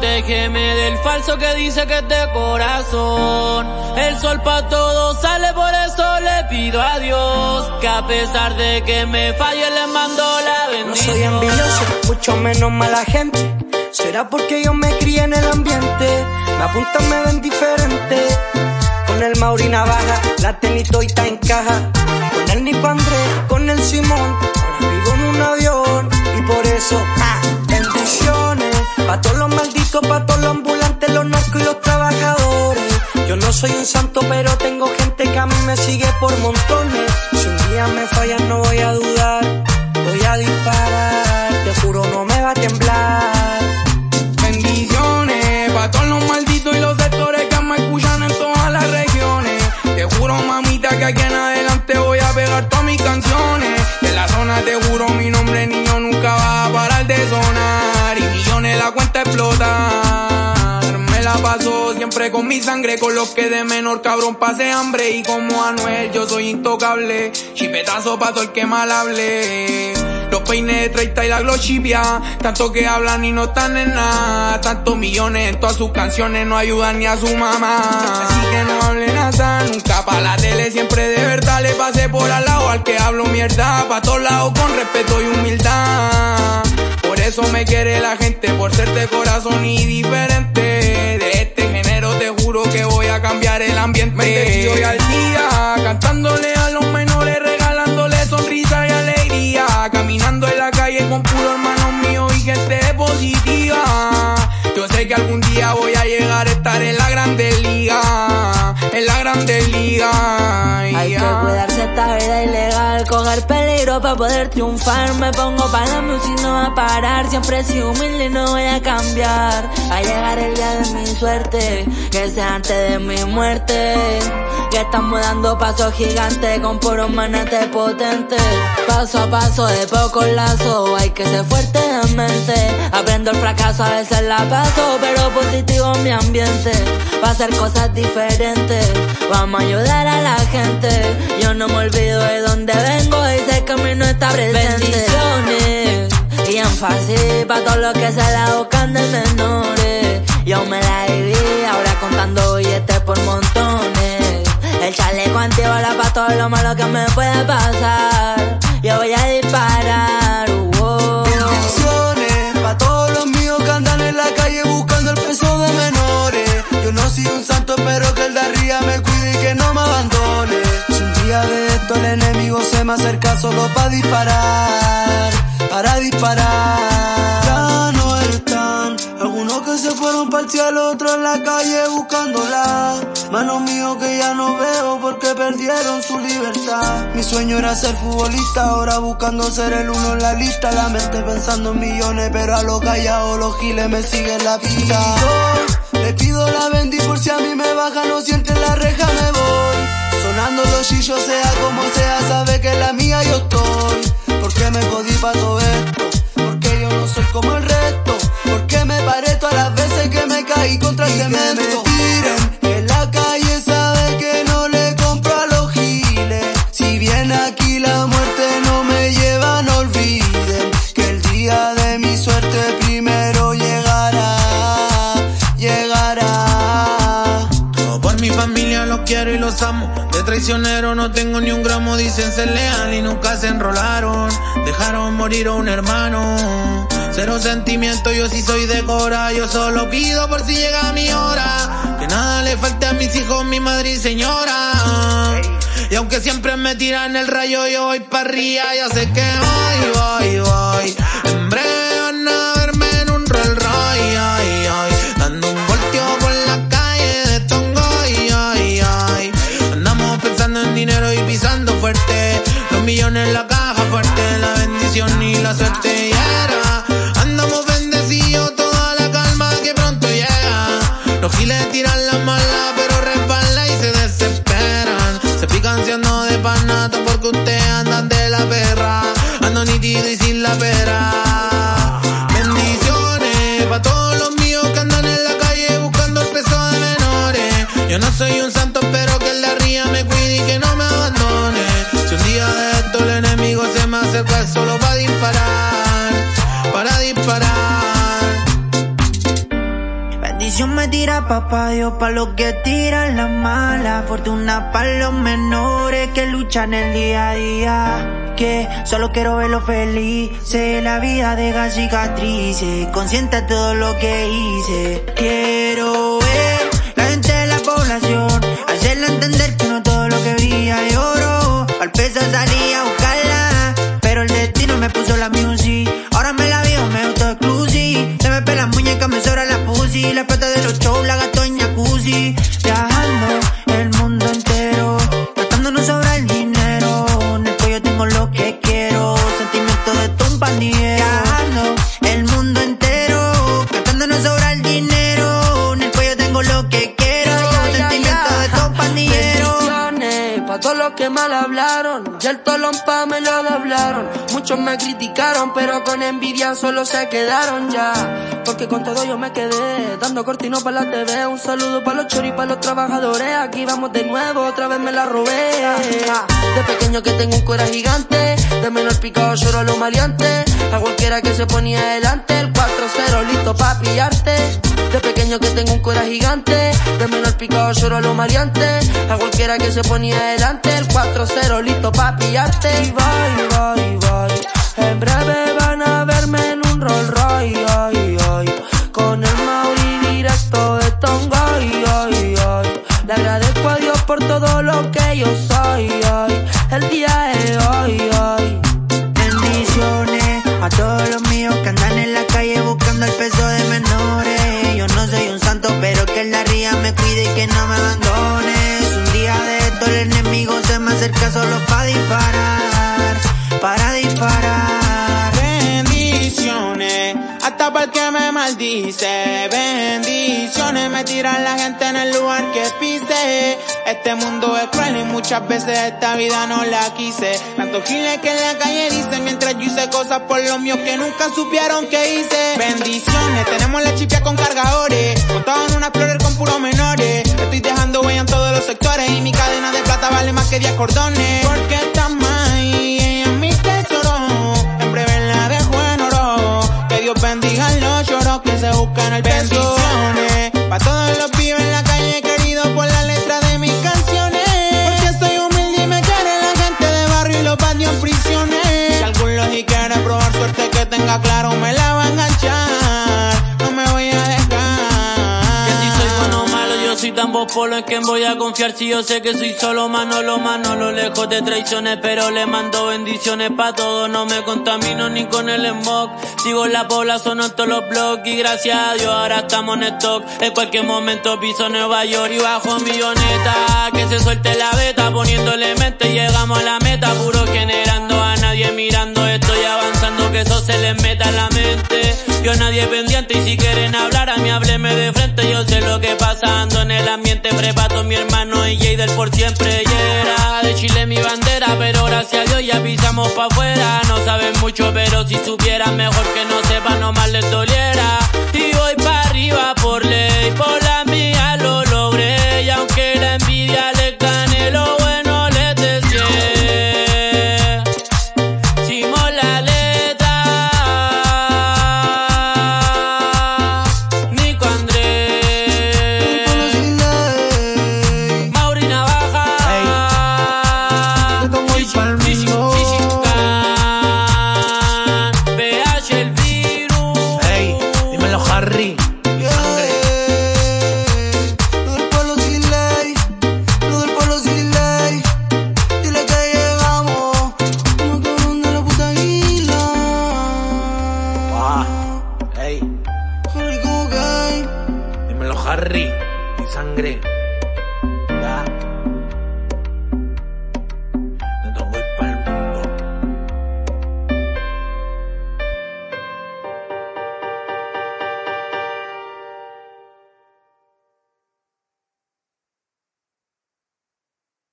Protégeme del falso que dice que es de corazón. El sol pa' todo sale, por eso le pido a Dios. Que a pesar de que me falle, le mando la bendición. No soy envidioso, mucho menos mala gente. Será porque yo me crié en el ambiente. Me apuntan, me ven diferente. Con el Mauri Navaja, la tenito y está en caja. Con el Nico Andrés, con el Simón. Ahora vivo en un avión y por eso, ah, bendiciones. Soy un santo, pero tengo gente que a mí me sigue por montones. Si un día me fallan, no voy a dudar. Voy a disparar, te juro, no me va a temblar. Con mi sangre, con los que de menor cabrón pase hambre. Y como Anuel, yo soy intocable. Chipetazo pa' todo el que mal hable. Los peines de 30 y la glochipia. Tanto que hablan y no están en nada. Tantos millones en todas sus canciones no ayudan ni a su mamá. Así que no hablen nada, nunca pa' la tele. Siempre de verdad le pasé por al lado al que hablo mierda. Pa' todos lados con respeto y humildad. Por eso me quiere la gente, por ser de corazón y diferente. Te juro que voy a cambiar el ambiente. Me hoy al día, cantándole a los menores, regalándole sonrisa y alegría. Caminando en la calle con puro hermanos míos y gente positiva. Yo sé que algún día voy a llegar a estar en la grande liga. En la grande liga. Cuidarse esta vida ilegal, coger peligro para poder triunfar. Me pongo para la música va a parar. Siempre sido humilde y no voy a cambiar. A llegar el día de mi suerte, que sea antes de mi muerte. Que estamos dando pasos gigantes con puros manetes potentes. Paso a paso de poco lazo, hay que ser fuerte de mente. Aprendo el fracaso, a veces la paso, pero positivo mi ambiente. Va a hacer cosas diferentes, vamos a ayudar a la gente. Yo no olvido de dónde vengo y sé que mi no está presente. Bendiciones, y en fácil pa' todos los que se la buscan de menores. Yo me la viví, ahora contando billetes por montones. El chaleco antibala pa' todo lo malo que me pueda pasar. Yo voy a disparar, wow. Bendiciones pa' todos los míos que andan en la calle buscando el peso de menores. Yo no soy un santo, pero que el de arriba De esto el enemigo se me acerca solo para disparar, para disparar. Ya no están algunos que se fueron para el cielo, otros en la calle buscándola. Manos míos que ya no veo porque perdieron su libertad. Mi sueño era ser futbolista, ahora buscando ser el uno en la lista. La mente pensando en millones, pero a los callados los giles me siguen la pista. Le pido la bendi por si a mí me baja, no sienten la reja, me. Sonando los chillos, sea como sea, sabe que la mía yo estoy. Porque me jodí pa' todo esto, porque yo no soy como el resto. Porque me paré todas las veces que me caí contra el cemento. Los amo. De traicionero no tengo ni un gramo, dicen ser leal y nunca se enrolaron. Dejaron morir a un hermano. Cero sentimiento, yo sí soy de cora. Yo solo pido por si llega mi hora. Que nada le falte a mis hijos, mi madre y señora. Y aunque siempre me tiran el rayo, yo voy para arriba. Ya sé que voy, voy, voy. En la caja fuerte. La bendición y la suerte. Era. Andamos bendecidos, toda la calma que pronto llega. Los giles tiran la mala, pero resbala y se desesperan. Se pican siendo de panato porque ustedes andan de la perra. Ando nítido y sin la pera. Bendiciones pa' todos los míos que andan en la calle buscando el peso de menores. Yo no soy un solo para disparar, para disparar. Bendición me tira papá Dios pa' los que tiran la mala. Fortuna pa' los menores que luchan el día a día. Que solo quiero verlo feliz. La vida deja cicatrices. Consciente de todo lo que hice. Quiero ver la gente de la población. Hacerle entender mal hablaron. Y el tolón pa' me lo doblaron. Muchos me criticaron, pero con envidia solo se quedaron ya. Porque con todo yo me quedé, dando cortino para la TV. Un saludo para los choris, para los trabajadores. Aquí vamos de nuevo, otra vez me la robé. De pequeño que tengo un cuera gigante, de menor picado lloro a lo maleante. A cualquiera que se ponía adelante, el 4-0 listo pa' pillarte. Que tengo un cuera gigante, de menor picado lloro a lo maleante. A cualquiera que se ponía adelante, el 4-0 listo pa' pillarte. Y bye, bye, bye. En breve van a verme en un Roll Royce. Con el Mauri directo de Tonga, ay. Le agradezco a Dios por todo lo que yo soy. El día acerca solo para disparar, para disparar. Bendiciones, hasta para el que me maldice. Bendiciones, me tiran la gente en el lugar que pise. Este mundo es cruel y muchas veces esta vida no la quise. Tantos giles que en la calle dicen mientras yo hice cosas por los míos que nunca supieron que hice. Bendiciones, tenemos la chipia con cargadores. Montados en una con puros menores. Estoy dejando huella en todos los sectores y mi cadena de plata vale más que 10 cordones. Porque está más y ella es mi tesoro. En breve la dejo en oro. Que Dios bendiga los lloros que se buscan el peso. Bendiciones pa' todos los pibes en la calle queridos por la letra de mis canciones. Porque soy humilde y me quiere la gente de barrio y los patios prisiones. Si algún logi quiere probar suerte que tenga claro me malo, yo soy tan polo en quien voy a confiar. Si yo sé que soy solo Manolo, Manolo, lejos de traiciones, pero le mando bendiciones pa' todos, no me contamino ni con el smog, sigo en la población en todos los blogs y gracias a Dios ahora estamos en stock, en cualquier momento piso Nueva York y bajo milloneta, que se suelte la beta, poniéndole mente, llegamos a la meta, puro generando a nadie mirando, estoy avanzando, que eso se les meta en la mente, yo a nadie pendiente y si quieren hablar yo sé lo que pasa, ando en el ambiente, prepato mi hermano y Jadel por siempre, y era de Chile mi bandera, pero gracias a Dios ya pisamos pa' afuera, no saben mucho, pero si supieran mejor que no sepan, no más les doliera, morning.